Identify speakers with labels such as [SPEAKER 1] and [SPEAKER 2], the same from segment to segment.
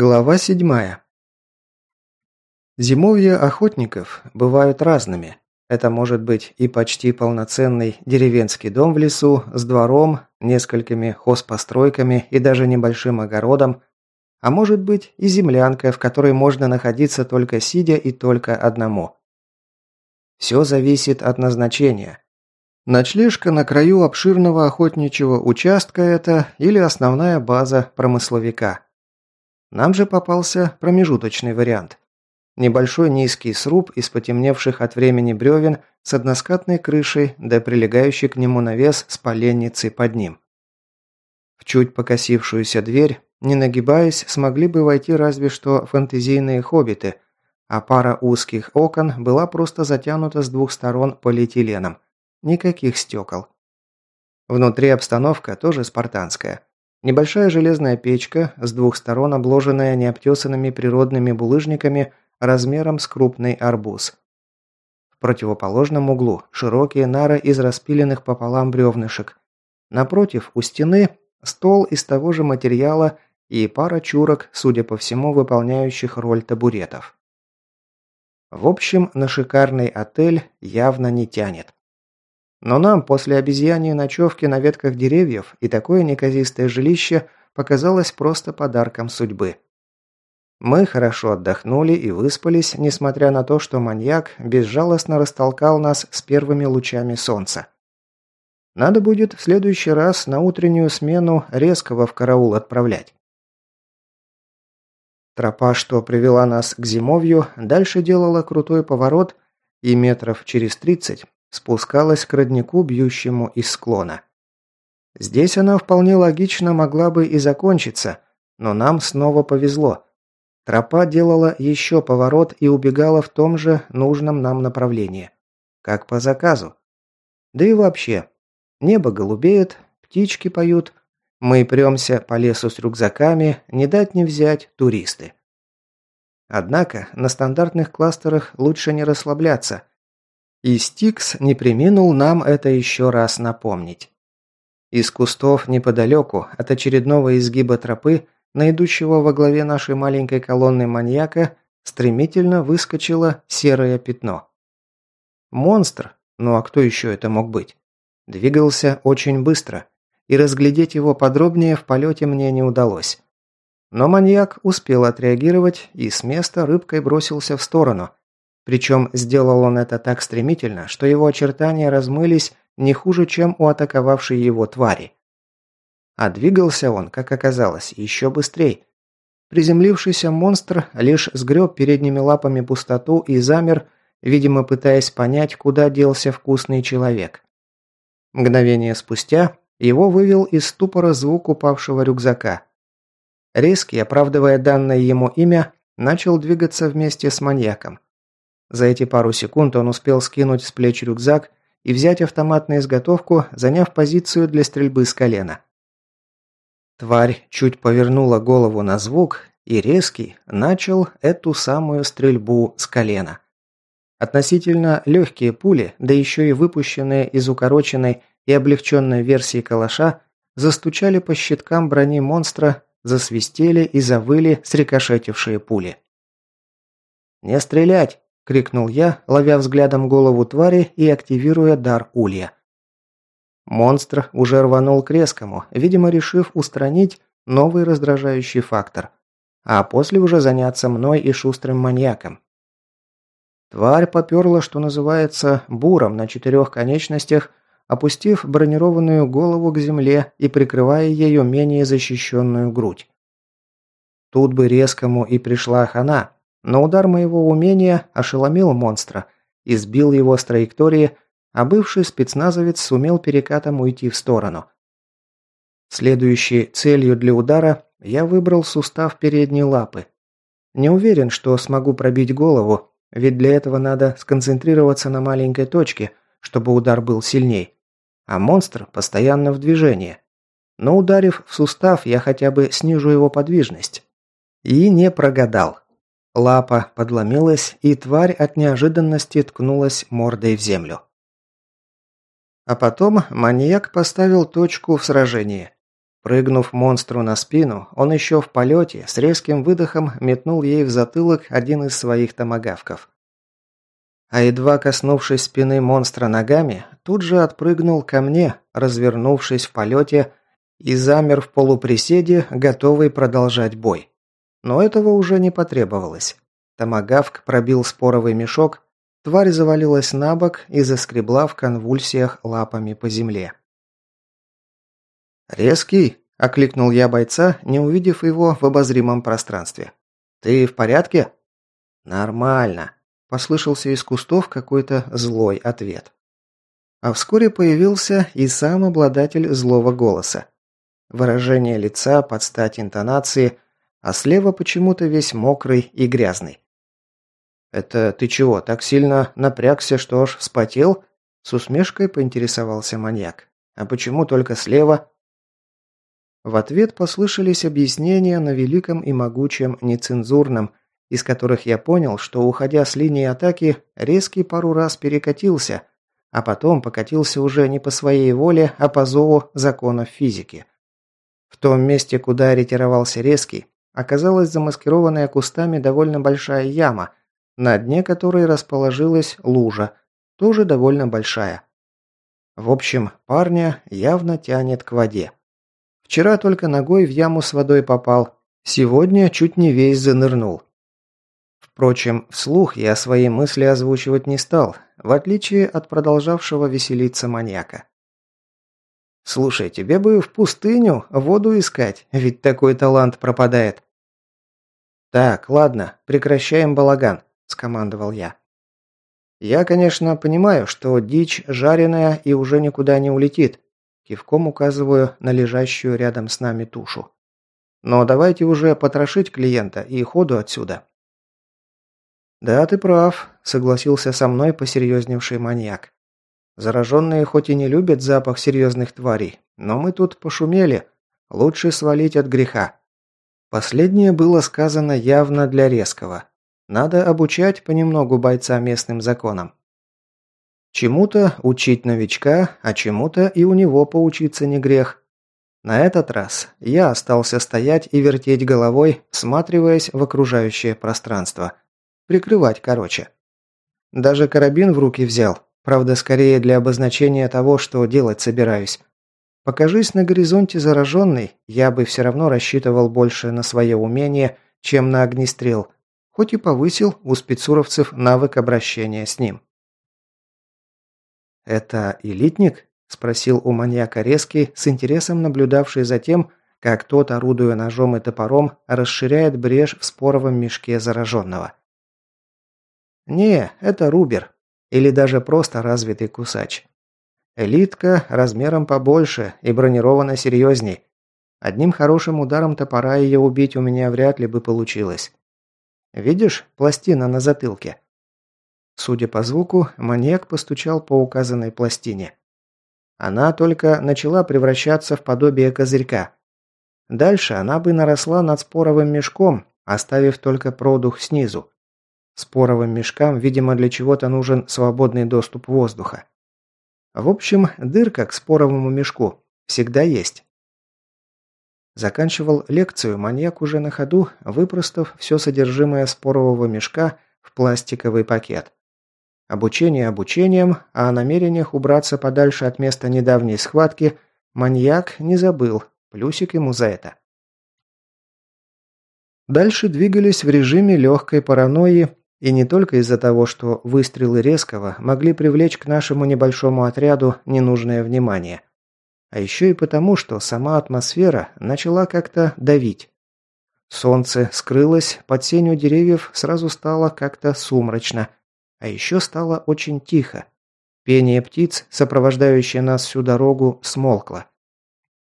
[SPEAKER 1] Глава седьмая. Зимовья охотников бывают разными. Это может быть и почти полноценный деревенский дом в лесу с двором, несколькими хозпостройками и даже небольшим огородом, а может быть и землянка, в которой можно находиться только сидя и только одному. Все зависит от назначения. Ночлежка на краю обширного охотничьего участка это или основная база промысловика – нам же попался промежуточный вариант. Небольшой низкий сруб из потемневших от времени бревен с односкатной крышей да прилегающий к нему навес с поленницей под ним. В чуть покосившуюся дверь, не нагибаясь, смогли бы войти разве что фэнтезийные хоббиты, а пара узких окон была просто затянута с двух сторон полиэтиленом. Никаких стекол. Внутри обстановка тоже спартанская. Небольшая железная печка, с двух сторон обложенная необтесанными природными булыжниками размером с крупный арбуз. В противоположном углу широкие нары из распиленных пополам бревнышек. Напротив, у стены, стол из того же материала и пара чурок, судя по всему, выполняющих роль табуретов. В общем, на шикарный отель явно не тянет. Но нам после обезьяньей ночевки на ветках деревьев и такое неказистое жилище показалось просто подарком судьбы. Мы хорошо отдохнули и выспались, несмотря на то, что маньяк безжалостно растолкал нас с первыми лучами солнца. Надо будет в следующий раз на утреннюю смену резкого в караул отправлять. Тропа, что привела нас к зимовью, дальше делала крутой поворот, и метров через тридцать спускалась к роднику, бьющему из склона. Здесь она вполне логично могла бы и закончиться, но нам снова повезло. Тропа делала еще поворот и убегала в том же нужном нам направлении. Как по заказу. Да и вообще. Небо голубеет, птички поют. Мы премся по лесу с рюкзаками, не дать не взять туристы. Однако на стандартных кластерах лучше не расслабляться, и Стикс не приминул нам это еще раз напомнить. Из кустов неподалеку от очередного изгиба тропы, на идущего во главе нашей маленькой колонны маньяка, стремительно выскочило серое пятно. Монстр, ну а кто еще это мог быть, двигался очень быстро, и разглядеть его подробнее в полете мне не удалось. Но маньяк успел отреагировать и с места рыбкой бросился в сторону, причем сделал он это так стремительно, что его очертания размылись не хуже, чем у атаковавшей его твари. А двигался он, как оказалось, еще быстрее. Приземлившийся монстр лишь сгреб передними лапами пустоту и замер, видимо, пытаясь понять, куда делся вкусный человек. Мгновение спустя его вывел из ступора звук упавшего рюкзака. Резкий, оправдывая данное ему имя, начал двигаться вместе с маньяком. За эти пару секунд он успел скинуть с плеч рюкзак и взять автомат на изготовку, заняв позицию для стрельбы с колена. Тварь чуть повернула голову на звук и резкий начал эту самую стрельбу с колена. Относительно легкие пули, да еще и выпущенные из укороченной и облегченной версии калаша, застучали по щиткам брони монстра, засвистели и завыли срикошетившие пули. «Не стрелять!» Крикнул я, ловя взглядом голову твари и активируя дар улья. Монстр уже рванул к резкому, видимо, решив устранить новый раздражающий фактор, а после уже заняться мной и шустрым маньяком. Тварь поперла, что называется, буром на четырех конечностях, опустив бронированную голову к земле и прикрывая ее менее защищенную грудь. Тут бы резкому и пришла хана, но удар моего умения ошеломил монстра и сбил его с траектории, а бывший спецназовец сумел перекатом уйти в сторону. Следующей целью для удара я выбрал сустав передней лапы. Не уверен, что смогу пробить голову, ведь для этого надо сконцентрироваться на маленькой точке, чтобы удар был сильней. А монстр постоянно в движении. Но ударив в сустав, я хотя бы снижу его подвижность. И не прогадал. Лапа подломилась, и тварь от неожиданности ткнулась мордой в землю. А потом маньяк поставил точку в сражении. Прыгнув монстру на спину, он еще в полете с резким выдохом метнул ей в затылок один из своих томагавков. А едва коснувшись спины монстра ногами, тут же отпрыгнул ко мне, развернувшись в полете и замер в полуприседе, готовый продолжать бой. Но этого уже не потребовалось. Томагавк пробил споровый мешок, тварь завалилась на бок и заскребла в конвульсиях лапами по земле. «Резкий!» – окликнул я бойца, не увидев его в обозримом пространстве. «Ты в порядке?» «Нормально», – послышался из кустов какой-то злой ответ. А вскоре появился и сам обладатель злого голоса. Выражение лица под стать интонации, а слева почему-то весь мокрый и грязный. «Это ты чего, так сильно напрягся, что аж вспотел?» С усмешкой поинтересовался маньяк. «А почему только слева?» В ответ послышались объяснения на великом и могучем нецензурном, из которых я понял, что, уходя с линии атаки, резкий пару раз перекатился, а потом покатился уже не по своей воле, а по зову законов физики. В том месте, куда ретировался резкий, оказалась замаскированная кустами довольно большая яма, на дне которой расположилась лужа, тоже довольно большая. В общем, парня явно тянет к воде. Вчера только ногой в яму с водой попал. Сегодня чуть не весь занырнул. Впрочем, вслух я свои мысли озвучивать не стал, в отличие от продолжавшего веселиться маньяка. «Слушай, тебе бы в пустыню воду искать, ведь такой талант пропадает». «Так, ладно, прекращаем балаган», – скомандовал я. «Я, конечно, понимаю, что дичь жареная и уже никуда не улетит, Кивком указываю на лежащую рядом с нами тушу. Но давайте уже потрошить клиента и ходу отсюда. Да, ты прав, согласился со мной посерьезневший маньяк. Зараженные хоть и не любят запах серьезных тварей, но мы тут пошумели. Лучше свалить от греха. Последнее было сказано явно для резкого. Надо обучать понемногу бойца местным законам. Чему-то учить новичка, а чему-то и у него поучиться не грех. На этот раз я остался стоять и вертеть головой, всматриваясь в окружающее пространство. Прикрывать короче. Даже карабин в руки взял, правда, скорее для обозначения того, что делать собираюсь. Покажись на горизонте зараженный, я бы все равно рассчитывал больше на свое умение, чем на огнестрел, хоть и повысил у спецуровцев навык обращения с ним. «Это элитник?» – спросил у маньяка резкий, с интересом наблюдавший за тем, как тот, орудуя ножом и топором, расширяет брешь в споровом мешке зараженного. «Не, это рубер. Или даже просто развитый кусач. Элитка размером побольше и бронирована серьезней. Одним хорошим ударом топора ее убить у меня вряд ли бы получилось. Видишь пластина на затылке?» Судя по звуку, маньяк постучал по указанной пластине. Она только начала превращаться в подобие козырька. Дальше она бы наросла над споровым мешком, оставив только продух снизу. Споровым мешкам, видимо, для чего-то нужен свободный доступ воздуха. В общем, дырка к споровому мешку всегда есть. Заканчивал лекцию маньяк уже на ходу, выпростав все содержимое спорового мешка в пластиковый пакет. Обучение обучением, а о намерениях убраться подальше от места недавней схватки маньяк не забыл, плюсик ему за это. Дальше двигались в режиме легкой паранойи, и не только из-за того, что выстрелы резкого могли привлечь к нашему небольшому отряду ненужное внимание, а еще и потому, что сама атмосфера начала как-то давить. Солнце скрылось, под сенью деревьев сразу стало как-то сумрачно – а еще стало очень тихо. Пение птиц, сопровождающее нас всю дорогу, смолкло.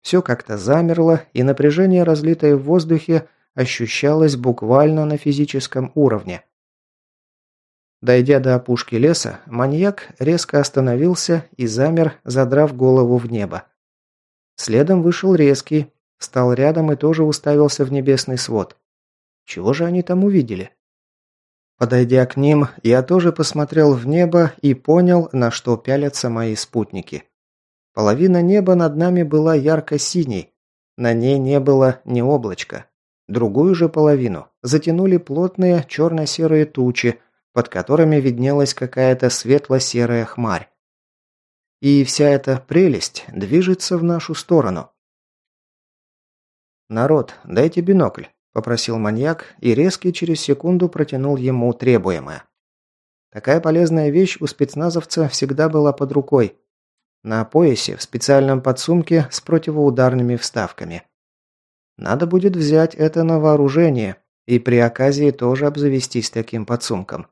[SPEAKER 1] Все как-то замерло, и напряжение, разлитое в воздухе, ощущалось буквально на физическом уровне. Дойдя до опушки леса, маньяк резко остановился и замер, задрав голову в небо. Следом вышел резкий, стал рядом и тоже уставился в небесный свод. Чего же они там увидели? Подойдя к ним, я тоже посмотрел в небо и понял, на что пялятся мои спутники. Половина неба над нами была ярко-синей, На ней не было ни облачка. Другую же половину затянули плотные черно-серые тучи, под которыми виднелась какая-то светло-серая хмарь. И вся эта прелесть движется в нашу сторону. «Народ, дайте бинокль», – попросил маньяк и резкий через секунду протянул ему требуемое. Такая полезная вещь у спецназовца всегда была под рукой. На поясе, в специальном подсумке с противоударными вставками. Надо будет взять это на вооружение и при оказии тоже обзавестись таким подсумком.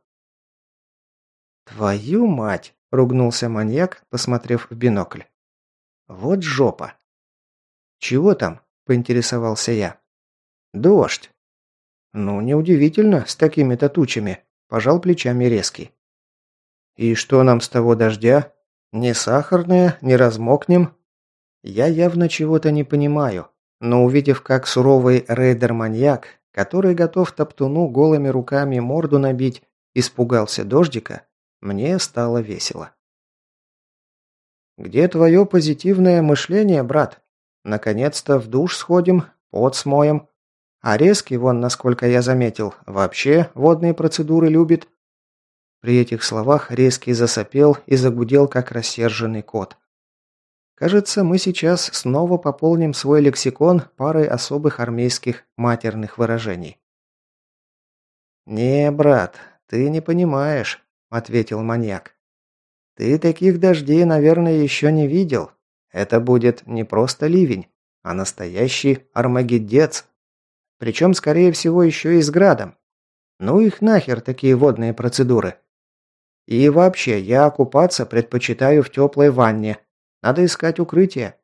[SPEAKER 1] «Твою мать!» – ругнулся маньяк, посмотрев в бинокль. «Вот жопа!» «Чего там?» – поинтересовался я. «Дождь». «Ну, неудивительно, с такими-то тучами», – пожал плечами резкий. «И что нам с того дождя? Не сахарное, не размокнем?» Я явно чего-то не понимаю, но увидев, как суровый рейдер-маньяк, который готов топтуну голыми руками морду набить, испугался дождика, мне стало весело. «Где твое позитивное мышление, брат? Наконец-то в душ сходим, пот смоем. А резкий, вон, насколько я заметил, вообще водные процедуры любит». При этих словах резкий засопел и загудел, как рассерженный кот. Кажется, мы сейчас снова пополним свой лексикон парой особых армейских матерных выражений. «Не, брат, ты не понимаешь ответил маньяк. «Ты таких дождей, наверное, еще не видел. Это будет не просто ливень, а настоящий армагеддец. Причем, скорее всего, еще и с градом. Ну их нахер такие водные процедуры. И вообще, я окупаться предпочитаю в теплой ванне. Надо искать укрытие».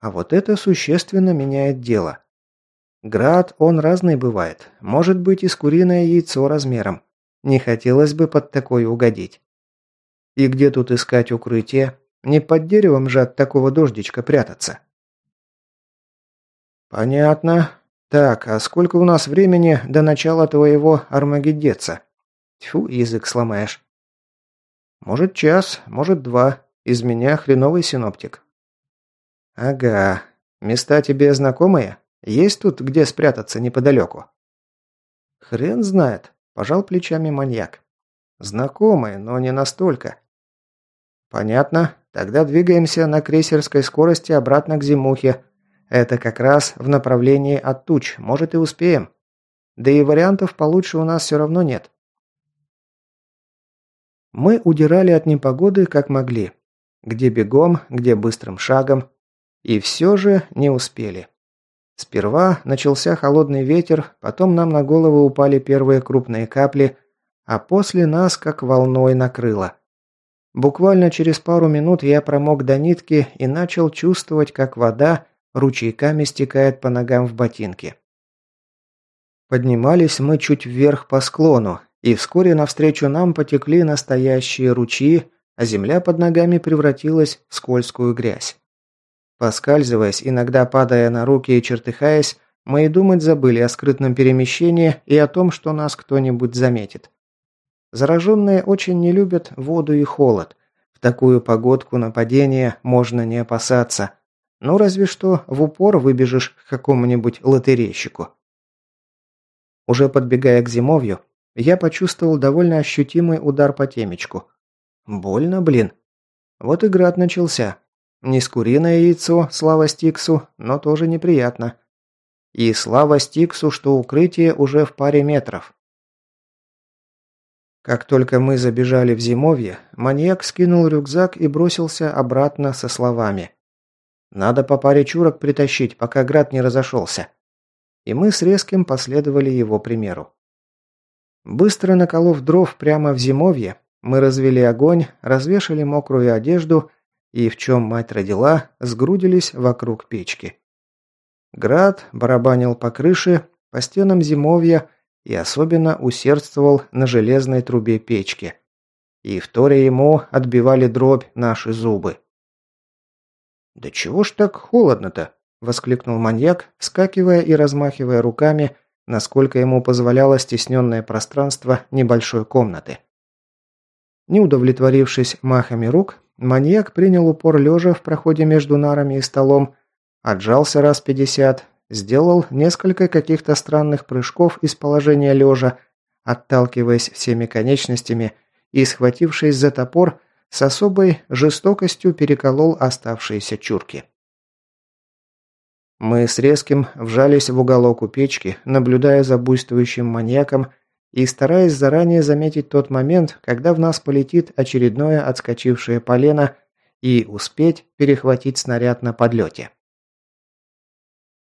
[SPEAKER 1] А вот это существенно меняет дело. Град, он разный бывает. Может быть и с куриное яйцо размером. Не хотелось бы под такое угодить. И где тут искать укрытие? Не под деревом же от такого дождичка прятаться. Понятно. Так, а сколько у нас времени до начала твоего армагеддеца? Тьфу, язык сломаешь. Может час, может два. Из меня хреновый синоптик. Ага. Места тебе знакомые? Есть тут где спрятаться неподалеку? Хрен знает. Пожал плечами маньяк. Знакомые, но не настолько. Понятно. Тогда двигаемся на крейсерской скорости обратно к Зимухе. Это как раз в направлении от туч, может и успеем. Да и вариантов получше у нас все равно нет. Мы удирали от непогоды как могли. Где бегом, где быстрым шагом. И все же не успели. Сперва начался холодный ветер, потом нам на головы упали первые крупные капли, а после нас как волной накрыло. Буквально через пару минут я промок до нитки и начал чувствовать, как вода ручейками стекает по ногам в ботинки. Поднимались мы чуть вверх по склону, и вскоре навстречу нам потекли настоящие ручьи, а земля под ногами превратилась в скользкую грязь. Поскальзываясь, иногда падая на руки и чертыхаясь, мы и думать забыли о скрытном перемещении и о том, что нас кто-нибудь заметит. Зараженные очень не любят воду и холод. В такую погодку нападения можно не опасаться. Ну, разве что в упор выбежишь к какому-нибудь лотерейщику. Уже подбегая к зимовью, я почувствовал довольно ощутимый удар по темечку. Больно, блин. Вот и град начался. Не с куриное яйцо, слава Стиксу, но тоже неприятно. И слава Стиксу, что укрытие уже в паре метров. Как только мы забежали в зимовье, маньяк скинул рюкзак и бросился обратно со словами. «Надо по паре чурок притащить, пока град не разошелся». И мы с резким последовали его примеру. Быстро наколов дров прямо в зимовье, мы развели огонь, развешали мокрую одежду и, в чем мать родила, сгрудились вокруг печки. Град барабанил по крыше, по стенам зимовья и особенно усердствовал на железной трубе печки. И вторя ему отбивали дробь наши зубы. «Да чего ж так холодно-то?» – воскликнул маньяк, вскакивая и размахивая руками, насколько ему позволяло стесненное пространство небольшой комнаты. Не удовлетворившись махами рук, Маньяк принял упор лежа в проходе между нарами и столом, Отжался раз пятьдесят, сделал несколько каких-то странных прыжков из положения лежа, отталкиваясь всеми конечностями и, схватившись за топор, с особой жестокостью переколол оставшиеся чурки. Мы с Резким вжались в уголок у печки, наблюдая за буйствующим маньяком и стараясь заранее заметить тот момент, когда в нас полетит очередное отскочившее полено и успеть перехватить снаряд на подлете.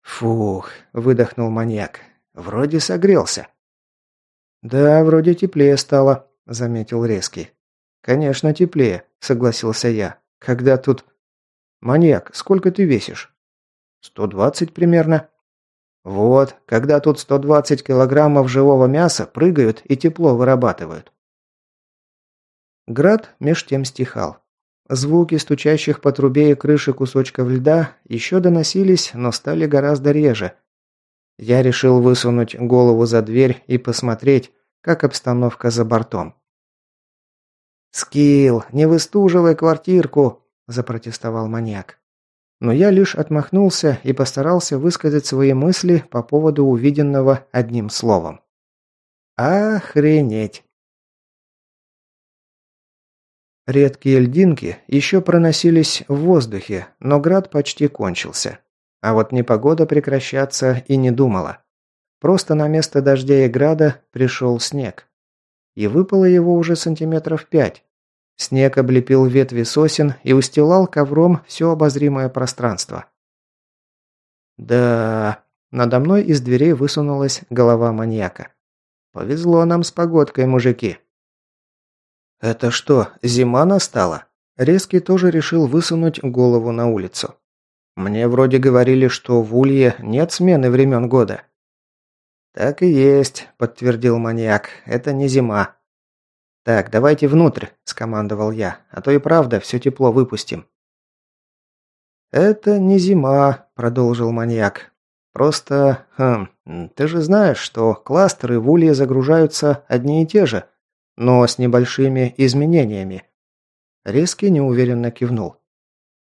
[SPEAKER 1] «Фух», – выдохнул маньяк. «Вроде согрелся». «Да, вроде теплее стало», – заметил Резкий. «Конечно, теплее», – согласился я. «Когда тут...» «Маньяк, сколько ты весишь?» «Сто двадцать примерно». «Вот, когда тут сто двадцать килограммов живого мяса прыгают и тепло вырабатывают». Град меж тем стихал. Звуки стучащих по трубе и крыше кусочков льда еще доносились, но стали гораздо реже. Я решил высунуть голову за дверь и посмотреть, как обстановка за бортом. «Скилл, не выстуживай квартирку!» – запротестовал маньяк. Но я лишь отмахнулся и постарался высказать свои мысли по поводу увиденного одним словом. «Охренеть!» Редкие льдинки еще проносились в воздухе, но град почти кончился. А вот непогода прекращаться и не думала. Просто на место дождя и града пришел снег. И выпало его уже сантиметров пять. Снег облепил ветви сосен и устилал ковром все обозримое пространство. Да, надо мной из дверей высунулась голова маньяка. Повезло нам с погодкой, мужики. «Это что, зима настала?» Резкий тоже решил высунуть голову на улицу. «Мне вроде говорили, что в Улье нет смены времен года». «Так и есть», – подтвердил маньяк. «Это не зима». «Так, давайте внутрь», – скомандовал я. «А то и правда все тепло выпустим». «Это не зима», – продолжил маньяк. «Просто, хм, ты же знаешь, что кластеры в Улье загружаются одни и те же – но с небольшими изменениями. Резкий неуверенно кивнул.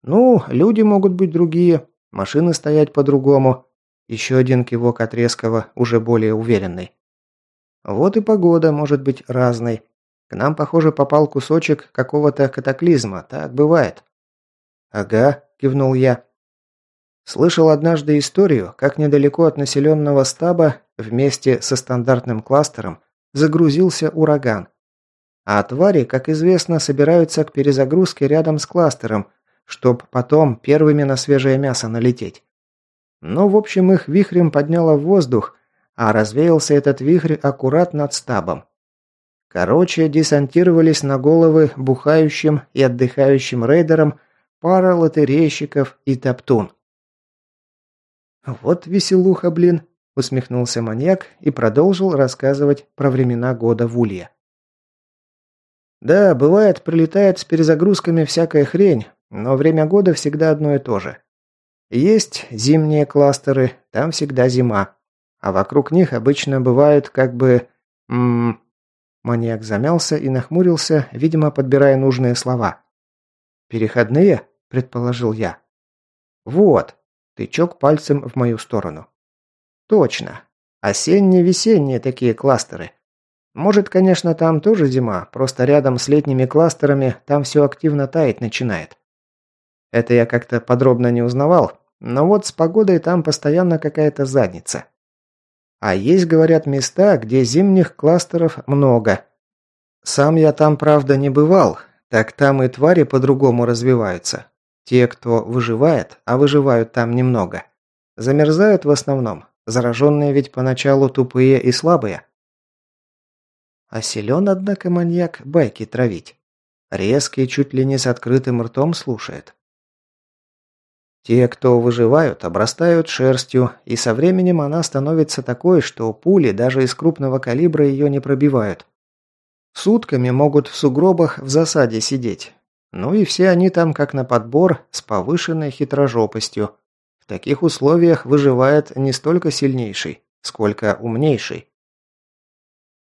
[SPEAKER 1] Ну, люди могут быть другие, машины стоять по-другому. Еще один кивок от резкого, уже более уверенный. Вот и погода может быть разной. К нам, похоже, попал кусочек какого-то катаклизма, так бывает. Ага, кивнул я. Слышал однажды историю, как недалеко от населенного стаба вместе со стандартным кластером загрузился ураган. А твари, как известно, собираются к перезагрузке рядом с кластером, чтоб потом первыми на свежее мясо налететь. Но, в общем, их вихрем подняло в воздух, а развеялся этот вихрь аккурат над стабом. Короче, десантировались на головы бухающим и отдыхающим рейдерам пара лотерейщиков и топтун. «Вот веселуха, блин!» – усмехнулся маньяк и продолжил рассказывать про времена года в Улье. Да, бывает, прилетает с перезагрузками всякая хрень, но время года всегда одно и то же. Есть зимние кластеры, там всегда зима. А вокруг них обычно бывают как бы... М -м Маньяк замялся и нахмурился, видимо, подбирая нужные слова. «Переходные?» – предположил я. «Вот!» – тычок пальцем в мою сторону. «Точно. Осенне-весенние такие кластеры. Может, конечно, там тоже зима, просто рядом с летними кластерами там все активно таять начинает. Это я как-то подробно не узнавал, но вот с погодой там постоянно какая-то задница. А есть, говорят, места, где зимних кластеров много. Сам я там, правда, не бывал, так там и твари по-другому развиваются. Те, кто выживает, а выживают там немного. Замерзают в основном. Зараженные ведь поначалу тупые и слабые. А силен, однако, маньяк байки травить. Резкий, чуть ли не с открытым ртом слушает. Те, кто выживают, обрастают шерстью, и со временем она становится такой, что пули даже из крупного калибра ее не пробивают. Сутками могут в сугробах в засаде сидеть. Ну и все они там как на подбор, с повышенной хитрожопостью. В таких условиях выживает не столько сильнейший, сколько умнейший.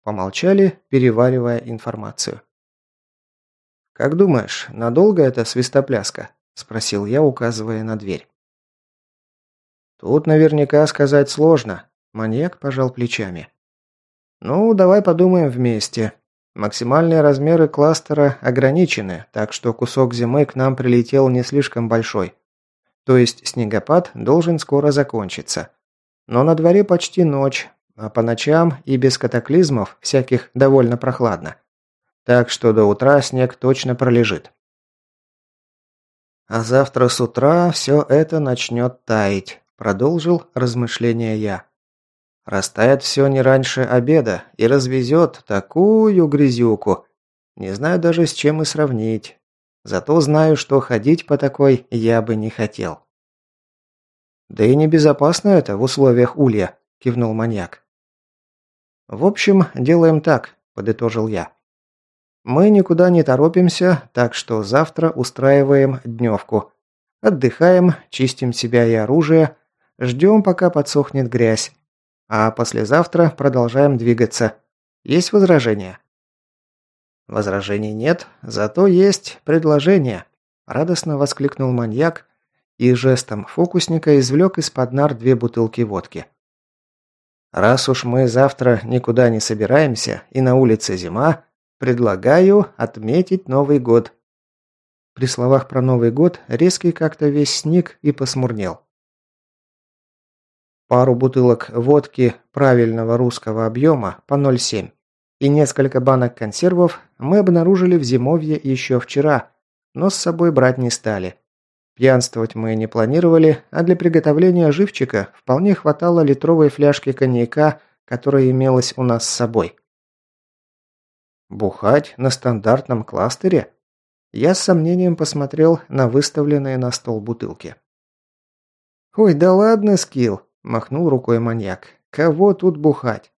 [SPEAKER 1] Помолчали, переваривая информацию. «Как думаешь, надолго эта свистопляска?» – спросил я, указывая на дверь. Тут наверняка сказать сложно. Маньяк пожал плечами. Ну, давай подумаем вместе. Максимальные размеры кластера ограничены, так что кусок зимы к нам прилетел не слишком большой. То есть снегопад должен скоро закончиться. Но на дворе почти ночь, а по ночам и без катаклизмов всяких довольно прохладно. Так что до утра снег точно пролежит. А завтра с утра все это начнет таять, продолжил размышления я. Растает все не раньше обеда и развезет такую грязюку. Не знаю даже с чем и сравнить. Зато знаю, что ходить по такой я бы не хотел. «Да и небезопасно это в условиях улья», – кивнул маньяк. «В общем, делаем так», – подытожил я. Мы никуда не торопимся, так что завтра устраиваем дневку. Отдыхаем, чистим себя и оружие, ждем, пока подсохнет грязь. А послезавтра продолжаем двигаться. Есть возражения? Возражений нет, зато есть предложение. Радостно воскликнул маньяк и жестом фокусника извлек из-под нар две бутылки водки. Раз уж мы завтра никуда не собираемся и на улице зима, Предлагаю отметить Новый год». При словах про Новый год резкий как-то весь сник и посмурнел. Пару бутылок водки правильного русского объема по 0,7 и несколько банок консервов мы обнаружили в зимовье еще вчера, но с собой брать не стали. Пьянствовать мы не планировали, а для приготовления живчика вполне хватало литровой фляжки коньяка, которая имелась у нас с собой. Бухать на стандартном кластере? Я с сомнением посмотрел на выставленные на стол бутылки. «Ой, да ладно, Скилл!» – махнул рукой маньяк. «Кого тут бухать?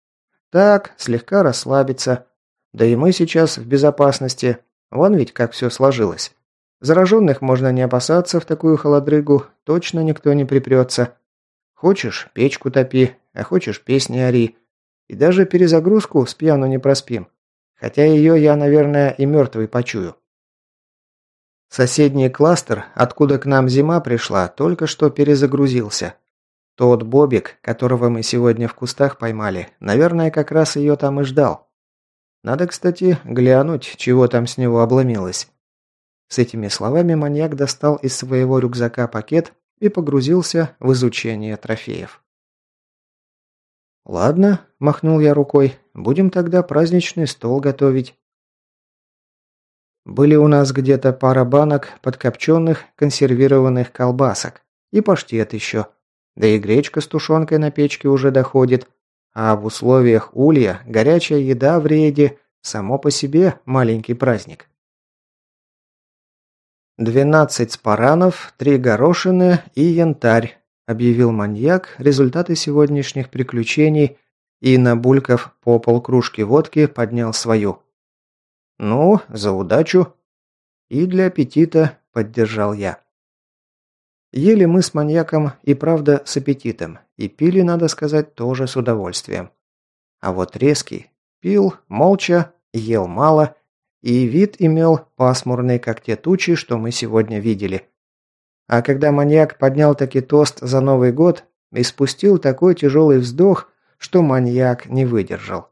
[SPEAKER 1] Так, слегка расслабиться. Да и мы сейчас в безопасности. Вон ведь как все сложилось. Зараженных можно не опасаться в такую холодрыгу, точно никто не припрется. Хочешь, печку топи, а хочешь, песни ори. И даже перезагрузку с пьяну не проспим. Хотя ее я, наверное, и мертвый почую. Соседний кластер, откуда к нам зима пришла, только что перезагрузился. Тот Бобик, которого мы сегодня в кустах поймали, наверное, как раз ее там и ждал. Надо, кстати, глянуть, чего там с него обломилось. С этими словами маньяк достал из своего рюкзака пакет и погрузился в изучение трофеев. «Ладно», – махнул я рукой, – «будем тогда праздничный стол готовить». Были у нас где-то пара банок подкопченных консервированных колбасок и паштет еще. Да и гречка с тушенкой на печке уже доходит. А в условиях улья горячая еда в рейде – само по себе маленький праздник. Двенадцать спаранов, три горошины и янтарь, объявил маньяк результаты сегодняшних приключений и, набулькав по полкружки водки, поднял свою. «Ну, за удачу!» «И для аппетита», — поддержал я. Ели мы с маньяком и правда с аппетитом, и пили, надо сказать, тоже с удовольствием. А вот резкий пил молча, ел мало, и вид имел пасмурный, как те тучи, что мы сегодня видели. А когда маньяк поднял таки тост за Новый год и спустил такой тяжелый вздох, что маньяк не выдержал.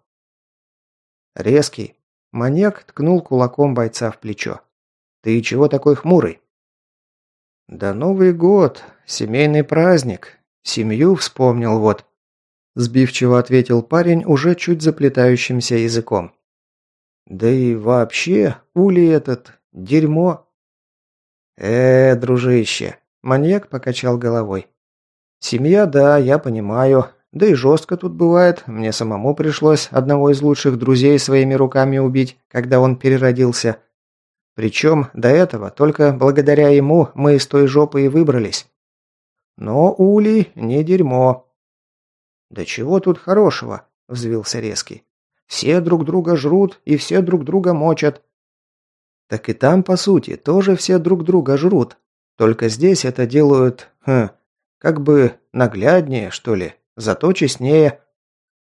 [SPEAKER 1] Резкий. Маньяк ткнул кулаком бойца в плечо. «Ты чего такой хмурый?» «Да Новый год, семейный праздник. Семью вспомнил вот», – сбивчиво ответил парень уже чуть заплетающимся языком. «Да и вообще, ули этот, дерьмо, э дружище!» Маньяк покачал головой. «Семья, да, я понимаю. Да и жестко тут бывает. Мне самому пришлось одного из лучших друзей своими руками убить, когда он переродился. Причем до этого только благодаря ему мы из той жопы и выбрались. Но Ули не дерьмо». «Да чего тут хорошего?» – взвился резкий. «Все друг друга жрут и все друг друга мочат. Так и там, по сути, тоже все друг друга жрут. Только здесь это делают, хм, как бы нагляднее, что ли, зато честнее.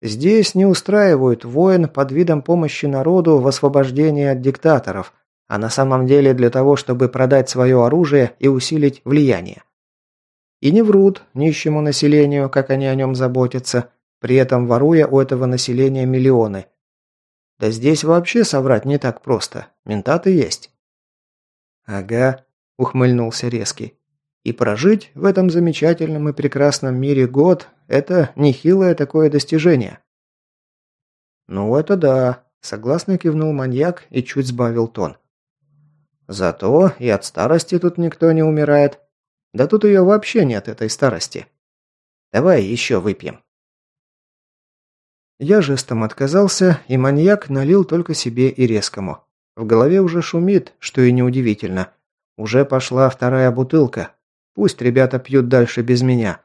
[SPEAKER 1] Здесь не устраивают войн под видом помощи народу в освобождении от диктаторов, а на самом деле для того, чтобы продать свое оружие и усилить влияние. И не врут нищему населению, как они о нем заботятся, при этом воруя у этого населения миллионы. Да здесь вообще соврать не так просто. Ментаты есть. Ага, ухмыльнулся резкий. И прожить в этом замечательном и прекрасном мире год – это нехилое такое достижение. Ну это да, согласно кивнул маньяк и чуть сбавил тон. Зато и от старости тут никто не умирает. Да тут ее вообще нет, этой старости. Давай еще выпьем. Я жестом отказался, и маньяк налил только себе и резкому. В голове уже шумит, что и неудивительно. Уже пошла вторая бутылка. Пусть ребята пьют дальше без меня.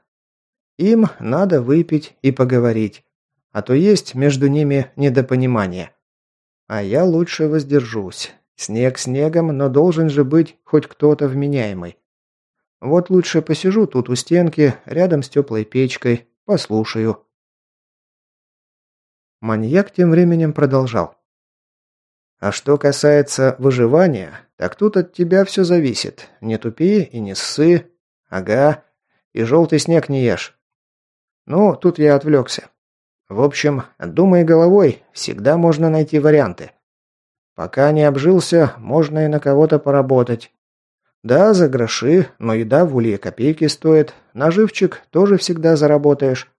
[SPEAKER 1] Им надо выпить и поговорить. А то есть между ними недопонимание. А я лучше воздержусь. Снег снегом, но должен же быть хоть кто-то вменяемый. Вот лучше посижу тут у стенки, рядом с теплой печкой, послушаю. Маньяк тем временем продолжал. А что касается выживания, так тут от тебя все зависит. Не тупи и не ссы. Ага. И желтый снег не ешь. Ну, тут я отвлекся. В общем, думай головой, всегда можно найти варианты. Пока не обжился, можно и на кого-то поработать. Да, за гроши, но еда в улье копейки стоит. Наживчик тоже всегда заработаешь.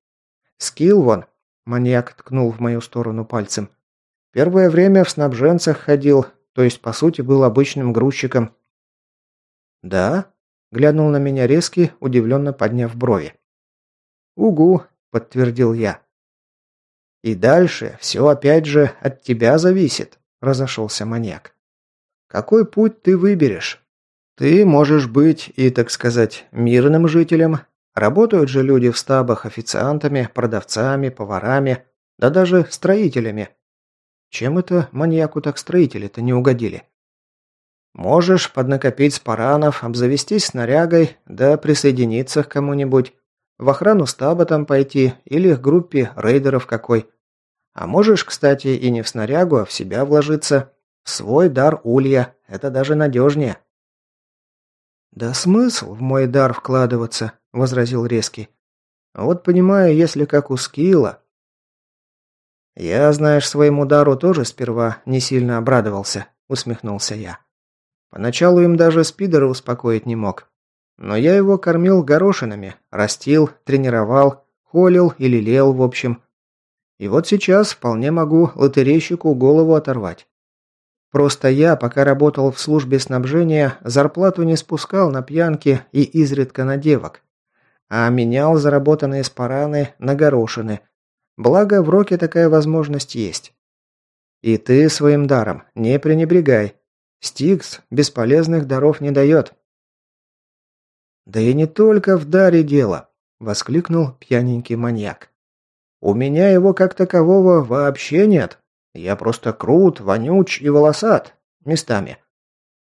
[SPEAKER 1] Скилл вон. Маньяк ткнул в мою сторону пальцем. Первое время в снабженцах ходил, то есть, по сути, был обычным грузчиком. «Да?» – глянул на меня резкий, удивленно подняв брови. «Угу», – подтвердил я. «И дальше все опять же от тебя зависит», – разошелся маньяк. «Какой путь ты выберешь? Ты можешь быть и, так сказать, мирным жителем. Работают же люди в стабах официантами, продавцами, поварами, да даже строителями. Чем это маньяку так строители-то не угодили? Можешь поднакопить спаранов, обзавестись снарягой, да присоединиться к кому-нибудь. В охрану стаба там пойти или к группе рейдеров какой. А можешь, кстати, и не в снарягу, а в себя вложиться. свой дар улья. Это даже надежнее. «Да смысл в мой дар вкладываться», — возразил резкий. «Вот понимаю, если как у скилла, «Я, знаешь, своему дару тоже сперва не сильно обрадовался», – усмехнулся я. «Поначалу им даже спидера успокоить не мог. Но я его кормил горошинами, растил, тренировал, холил и лелеял в общем. И вот сейчас вполне могу лотерейщику голову оторвать. Просто я, пока работал в службе снабжения, зарплату не спускал на пьянки и изредка на девок, а менял заработанные спараны на горошины, Благо, в Роке такая возможность есть. И ты своим даром не пренебрегай. Стикс бесполезных даров не дает. Да и не только в даре дело, воскликнул пьяненький маньяк. У меня его как такового вообще нет. Я просто крут, вонюч и волосат. Местами.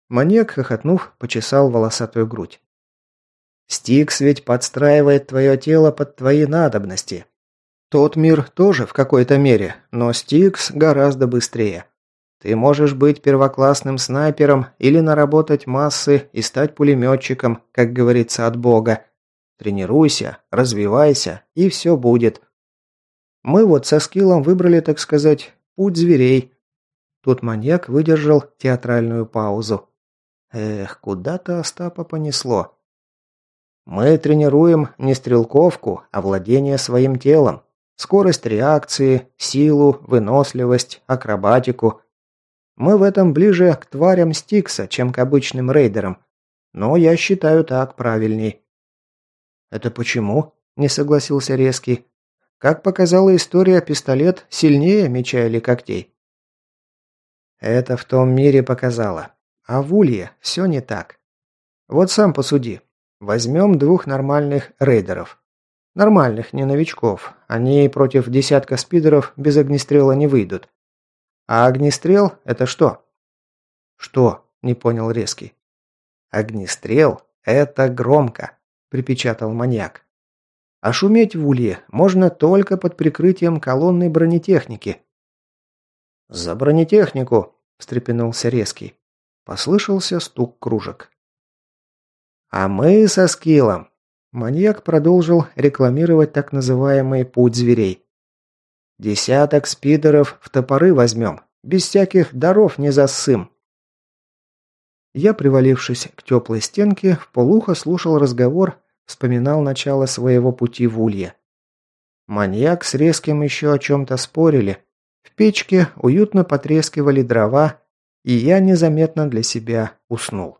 [SPEAKER 1] Маньяк, хохотнув, почесал волосатую грудь. Стикс ведь подстраивает твое тело под твои надобности. Тот мир тоже в какой-то мере, но Стикс гораздо быстрее. Ты можешь быть первоклассным снайпером или наработать массы и стать пулеметчиком, как говорится, от бога. Тренируйся, развивайся, и все будет. Мы вот со скиллом выбрали, так сказать, путь зверей. Тут маньяк выдержал театральную паузу. Эх, куда-то Остапа понесло. Мы тренируем не стрелковку, а владение своим телом. Скорость реакции, силу, выносливость, акробатику. Мы в этом ближе к тварям Стикса, чем к обычным рейдерам. Но я считаю так правильней. «Это почему?» – не согласился Резкий. «Как показала история, пистолет сильнее меча или когтей». «Это в том мире показало. А в Улье все не так. Вот сам посуди. Возьмем двух нормальных рейдеров. Нормальных, не новичков. Они против десятка спидеров без огнестрела не выйдут. А огнестрел – это что? Что? Не понял резкий. Огнестрел – это громко, припечатал маньяк. А шуметь в улье можно только под прикрытием колонны бронетехники. «За бронетехнику!» – встрепенулся резкий. Послышался стук кружек. «А мы со скиллом маньяк продолжил рекламировать так называемый «путь зверей». «Десяток спидеров в топоры возьмем, без всяких даров не засым». Я, привалившись к теплой стенке, в полухо слушал разговор, вспоминал начало своего пути в Улье. Маньяк с резким еще о чем-то спорили. В печке уютно потрескивали дрова, и я незаметно для себя уснул.